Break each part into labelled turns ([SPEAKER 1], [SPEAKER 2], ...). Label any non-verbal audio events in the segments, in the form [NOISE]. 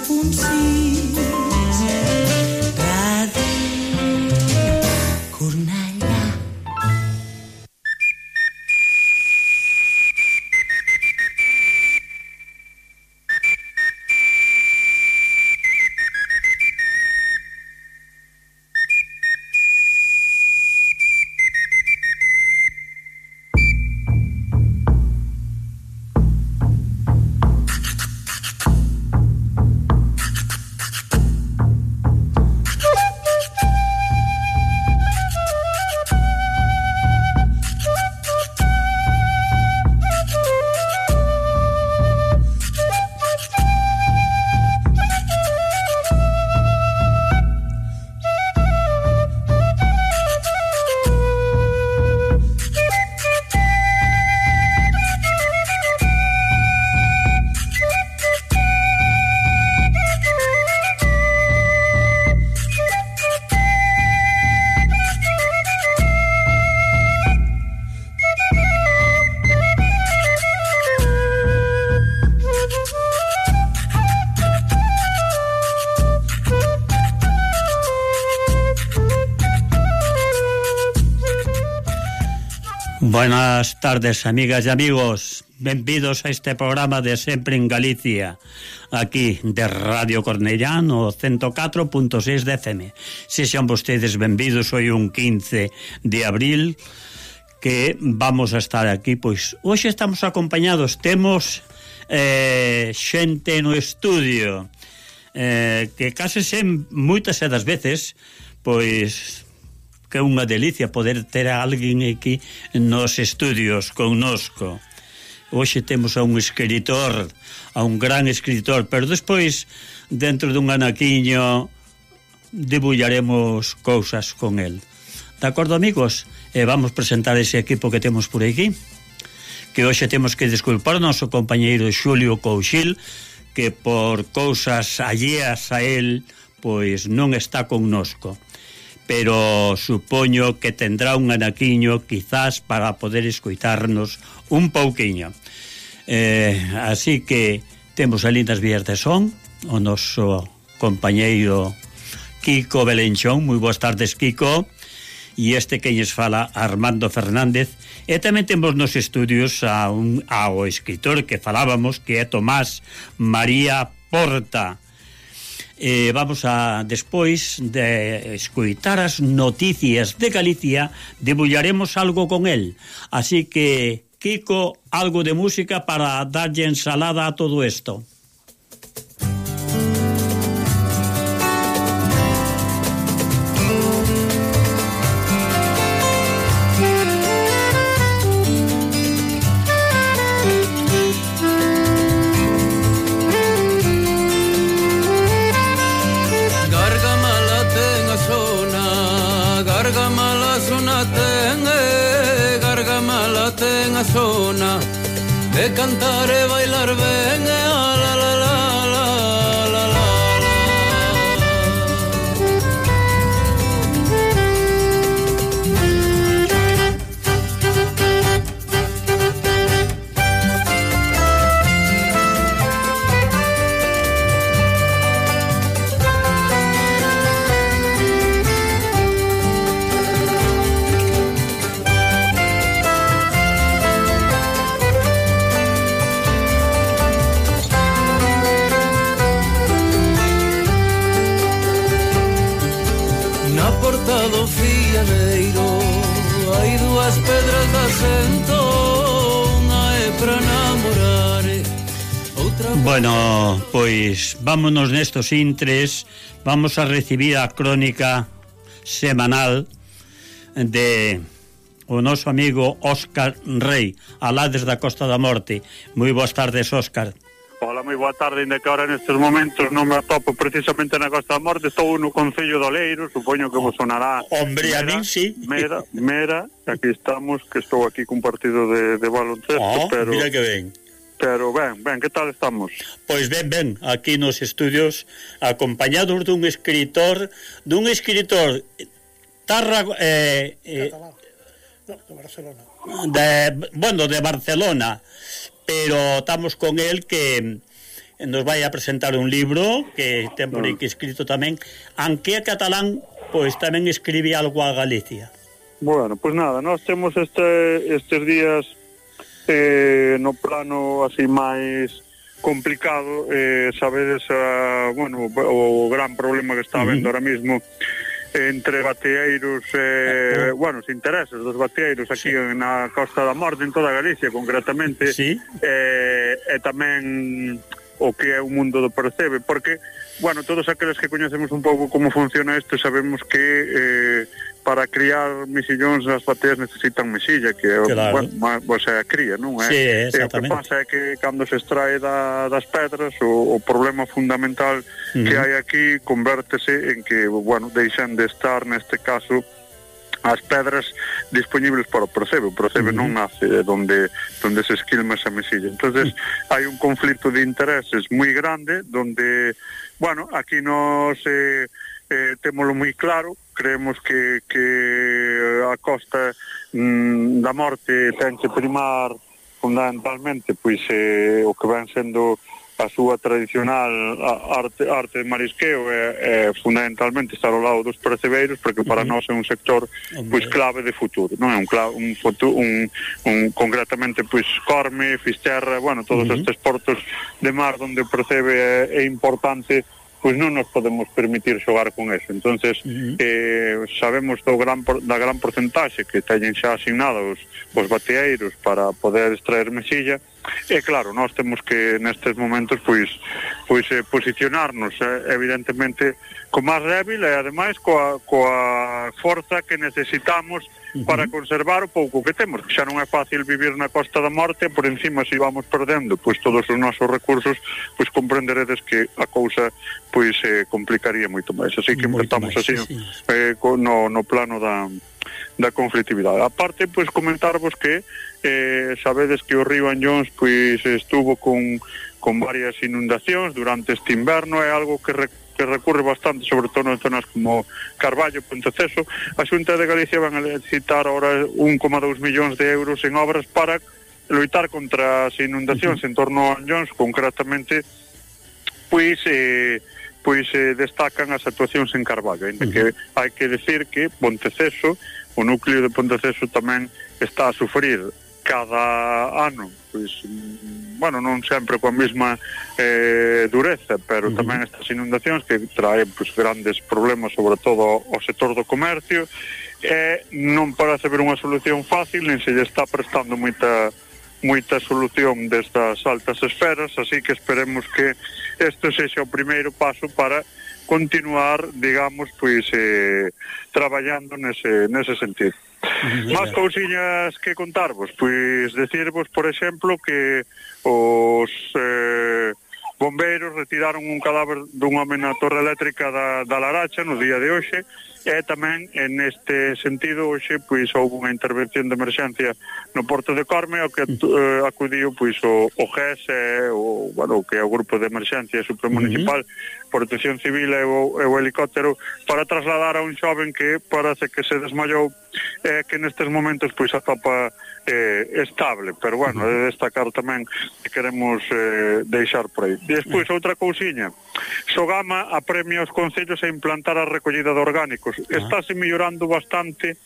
[SPEAKER 1] la punzina. Buenas tardes, amigas y amigos. Benvidos a este programa de Sempre en Galicia, aquí de Radio Cornellano 104.6 de FM. Sexan vostedes benvidos hoy un 15 de abril que vamos a estar aquí, pois hoxe estamos acompañados, temos eh, xente no estudio eh, que case sen moitas e das veces pois que é unha delicia poder ter a alguén aquí nos estudios connosco. Hoxe temos a un escritor, a un gran escritor, pero despois, dentro dun anaquiño, debullaremos cousas con el. De acordo, amigos? E vamos presentar ese equipo que temos por aquí, que hoxe temos que disculparnos o compañeiro Xulio Couchil, que por cousas alleas a él, pois non está connosco pero supoño que tendrá un anaquiño quizás para poder escoitarnos un pouquiño. Eh, así que temos a nas vías de son o noso compañeiro Kiko Belenchón. Moi boas tardes, Kiko. E este que lles fala Armando Fernández. E tamén temos nos estudios a un, ao escritor que falábamos, que é Tomás María Porta eh, vamos a despois de escoitar as noticias de Galicia, debullaremos algo con el. Así que, Kiko, algo de música para darlle ensalada a todo isto.
[SPEAKER 2] do fiadeiro Hai dúas pedras de asento Unha é para namorar Outra...
[SPEAKER 1] Bueno, pois vámonos nestos intres Vamos a recibir a crónica semanal de o noso amigo Óscar Rey, Alades da Costa da Morte. Moi boas tardes, Óscar.
[SPEAKER 3] Hola, moi boa tarde, ainda que ahora nestes momentos non me atopo precisamente na Costa da Morte, estou no Concello de Leiro, supoño que vos sonará...
[SPEAKER 1] Hombre, mera, a min sí.
[SPEAKER 3] Mera, mera, aquí estamos, que estou aquí cun partido de, de baloncesto, oh, pero...
[SPEAKER 1] mira que ben.
[SPEAKER 3] Pero ben, ben, que tal estamos?
[SPEAKER 1] Pois ben, ben, aquí nos estudios acompañados dun escritor, dun escritor tarra, eh, eh,
[SPEAKER 4] catalán de Barcelona.
[SPEAKER 1] De, bueno, de Barcelona, pero estamos con el que nos vai a presentar un libro que ten por aquí mm. escrito tamén Anque a catalán, pois tamén escribe algo a Galicia
[SPEAKER 3] Bueno, pois nada, nós temos este, estes días eh, no plano así máis complicado eh, sabedes a, bueno, o gran problema que está habendo uh -huh. ahora mismo entre bateeiros eh, eh, eh, bueno, os intereses dos bateeiros aquí sí. na Costa da Morte, en toda Galicia concretamente,
[SPEAKER 1] sí.
[SPEAKER 3] eh, e tamén o que é o mundo do percebe, porque, bueno, todos aqueles que coñecemos un pouco como funciona isto, sabemos que eh, para criar mesillóns as bateas necesitan mesilla que
[SPEAKER 1] claro.
[SPEAKER 3] bueno, má, o sea, cría, non é?
[SPEAKER 1] Sí,
[SPEAKER 3] e o que pasa é que cando se extrae da, das pedras o, o problema fundamental uh -huh. que hai aquí convértese en que, bueno, deixan de estar neste caso as pedras disponibles para o procebe. O procebe uh -huh. non nace de donde, donde se esquilma esa mesilla. entonces uh -huh. hai un conflito de intereses moi grande donde, bueno, aquí nos eh, eh, témolo moi claro, creemos que, que a costa mm, da morte ten que primar fundamentalmente pois eh, o que ven sendo a súa tradicional arte, arte de marisqueo é, é fundamentalmente estar ao lado dos percebeiros porque para nós é un sector pois clave de futuro, non? É un clave, un, futuro, un, un concretamente pois Corme, Fisterra, bueno, todos uh -huh. estes portos de mar onde o percebe é, é importante pois non nos podemos permitir xogar con eso. Entonces, uh -huh. eh, sabemos do gran da gran porcentaxe que teñen xa asignados os bateeiros para poder extraer mesilla, E claro, nós temos que nestes momentos pois pois eh, posicionarnos eh, evidentemente co máis débil e ademais coa coa forza que necesitamos uh [LAUGHS] -huh. para conservar o pouco que temos, que xa non é fácil vivir na Costa da Morte, por encima se vamos perdendo pois todos os nosos recursos, pois comprenderedes que a cousa pois se eh, complicaría moito máis. Así que estamos así sí. eh, no, no plano da da conflitividade. Aparte, pois comentarvos que eh, sabedes que o río Anllóns pois estuvo con con varias inundacións durante este inverno, é algo que que recurre bastante, sobre todo en zonas como Carballo, Ponteceso, a Xunta de Galicia van a licitar ahora 1,2 millóns de euros en obras para loitar contra as inundacións en torno a Anllóns, concretamente, pois... Eh, pois eh, destacan as actuacións en Carballo, ainda que hai que decir que Ponteceso, o núcleo de Ponteceso tamén está a sufrir cada ano pois, bueno, non sempre coa mesma eh, dureza pero tamén estas inundacións que traen pois, grandes problemas sobre todo ao sector do comercio e non parece haber unha solución fácil nin se lle está prestando moita moita solución destas altas esferas, así que esperemos que este sexa o primeiro paso para continuar, digamos, pois eh, traballando nese, nese sentido. Más cousiñas que contarvos, pois decirvos, por exemplo, que os eh, bombeiros retiraron un cadáver dun home na torre eléctrica da, da Laracha no día de hoxe, E tamén, en este sentido, hoxe, pois, houve unha intervención de emerxencia no Porto de Corme, ao que eh, acudiu, pois, o, o GES, o, bueno, que é o Grupo de Emerxencia Supramunicipal, uh -huh. Protección Civil e o, e o helicóptero, para trasladar a un xoven que parece que se desmayou, eh, que nestes momentos, pois, atopa eh, estable, pero, bueno, uh -huh. é destacar tamén que queremos eh, deixar por aí. Despois, eh. outra cousiña, Sogama apremia os concellos a implantar a recollida de orgánicos. Ah. Estáse mellorando bastante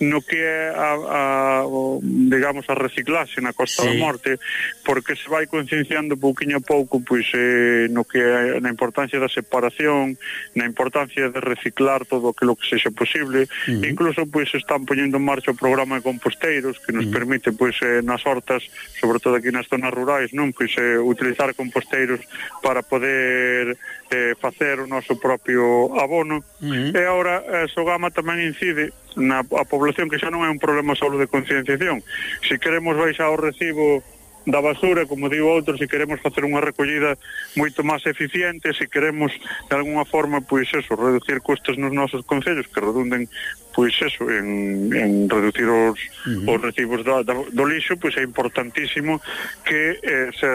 [SPEAKER 3] no que é a, a o, digamos a reciclaxe na Costa sí. da Morte, porque se vai concienciando pouquiño a pouco pois eh, no que é na importancia da separación, na importancia de reciclar todo aquilo que sexa posible, uh -huh. incluso pois están poñendo en marcha o programa de composteiros que nos uh -huh. permite pois eh, nas hortas, sobre todo aquí nas zonas rurais, non, pois eh, utilizar composteiros para poder eh, facer o noso propio abono uh -huh. e agora eh, Sogama tamén incide na a población que xa non é un problema só de concienciación se queremos baixar o recibo da basura, como digo outro, se queremos facer unha recollida moito máis eficiente, se queremos de alguna forma, pois eso, reducir custos nos nosos concellos que redunden pois eso, en, en reducir os, uh -huh. os recibos do, do, do lixo, pois é importantísimo que eh, se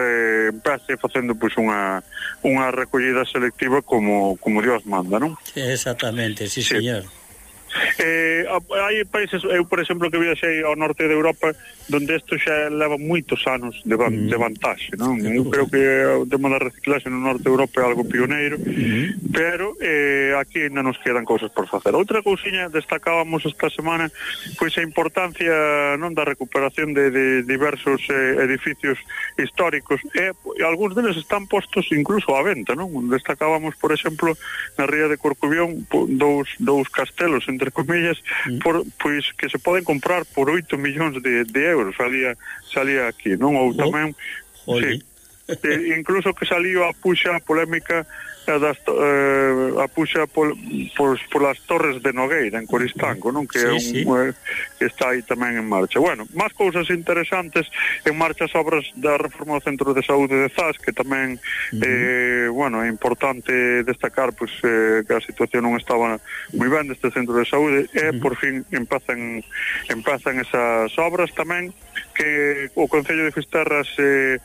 [SPEAKER 3] empece facendo pois unha, unha recollida selectiva como, como Dios manda, non?
[SPEAKER 1] Exactamente, sí, sí. señor.
[SPEAKER 3] Eh, hai países, eu por exemplo que viaxei ao norte de Europa, donde isto xa leva moitos anos de, van, mm. de vantaxe, non? Eu creo que o tema da reciclaxe no norte de Europa é algo pioneiro, mm. pero eh, aquí ainda nos quedan cousas por facer. Outra cousiña destacábamos esta semana pois a importancia non da recuperación de, de diversos eh, edificios históricos e, e algúns deles están postos incluso á venta, non? Destacábamos, por exemplo, na ría de Corcubión dous, dous castelos entre entre comillas, mm. por, pois que se poden comprar por 8 millóns de, de euros, salía, salía aquí, non? Ou oh. tamén... Oh, sí, incluso que saliu a puxa polémica das, eh, a puxa pol, pois, polas torres de Nogueira en Coristanco, non? Que, sí, é un, sí. Eh, que está aí tamén en marcha. Bueno, máis cousas interesantes en marcha as obras da reforma do Centro de Saúde de Zas, que tamén uh -huh. eh, bueno, é importante destacar pois, eh, que a situación non estaba moi ben deste Centro de Saúde e uh -huh. por fin empazan empazan esas obras tamén que o Concello de Fisterra se, eh,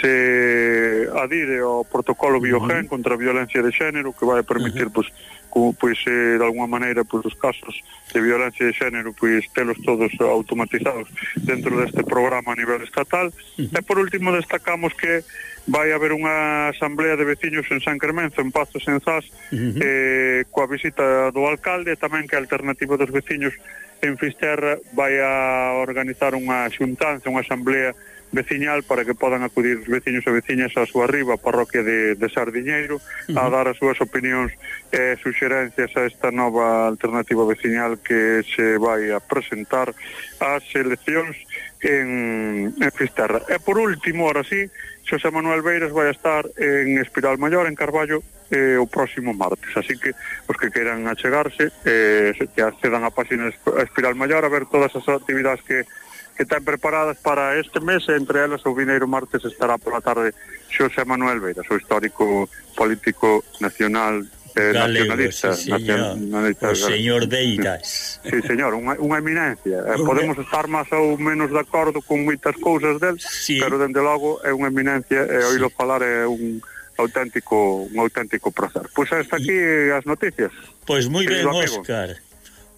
[SPEAKER 3] se adire ao protocolo Biogen uh -huh. contra a violencia de xénero que vai permitir uh -huh. pues, como pois eh, de alguna maneira pois os casos de violencia de xénero pois telos todos automatizados dentro deste programa a nivel estatal. Uh -huh. E por último destacamos que vai haber unha asamblea de veciños en San Cremenzo, en Pazos, en Zas, uh -huh. eh, coa visita do alcalde, tamén que a alternativa dos veciños en Fisterra vai a organizar unha xuntanza, unha asamblea veciñal para que podan acudir os veciños e veciñas á súa riba parroquia de, de Sardiñeiro uh -huh. a dar as súas opinións e suxerencias a esta nova alternativa veciñal que se vai a presentar ás eleccións en, en Fisterra. E por último, ahora sí, Xosé Manuel Beiras vai a estar en Espiral Maior, en Carballo, eh, o próximo martes. Así que os que queiran achegarse, eh, que accedan á página Espiral Maior a ver todas as actividades que que están preparadas para este mes e entre elas o Vineiro Martes estará pola tarde Xosé Manuel Veira, o histórico político nacional eh, Galego, nacionalista,
[SPEAKER 1] sí, señor. nacionalista o señor Deiras.
[SPEAKER 3] Sí, señor, unha, unha eminencia. Eh, podemos estar máis ou menos de acordo con moitas cousas del, sí. pero dende logo é unha eminencia e eh, oílo sí. falar é un auténtico un auténtico prazer. Pois pues hasta aquí y... as noticias.
[SPEAKER 1] Pois pues moi ben. Óscar.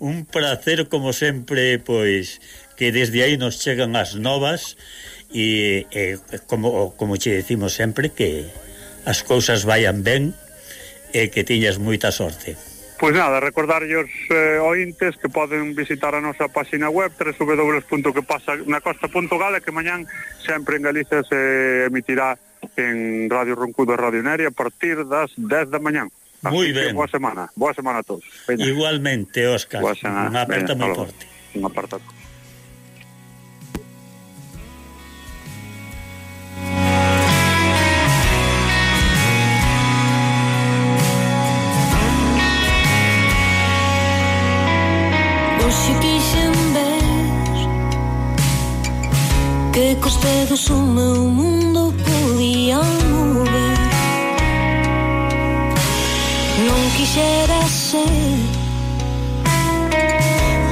[SPEAKER 1] Un placer como sempre, pois que desde aí nos chegan as novas e, e como, como che decimos sempre que as cousas vayan ben e que tiñas moita sorte.
[SPEAKER 3] Pois nada, recordarlle os eh, ointes que poden visitar a nosa página web www.quepasanacosta.gal e que mañán sempre en Galicia se emitirá en Radio Roncudo e Radio Neria a partir das 10 da mañán.
[SPEAKER 1] Moi ben.
[SPEAKER 3] Boa semana. Boa semana a todos.
[SPEAKER 1] Veña. Igualmente, Óscar. Unha aperta moi forte.
[SPEAKER 3] Unha aperta.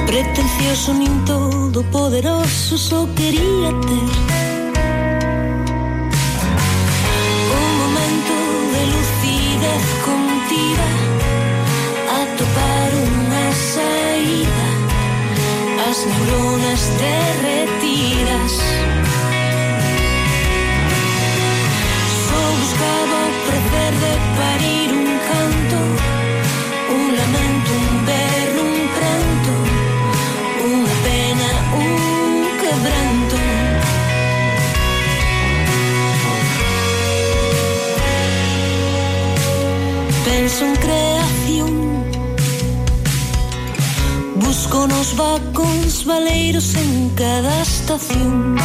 [SPEAKER 5] Pretencioso nin todo poderoso só quería ter Un momento de lucidez contida A topar unha saída As neuronas derretidas. Só buscaba o prazer de París. cada estación.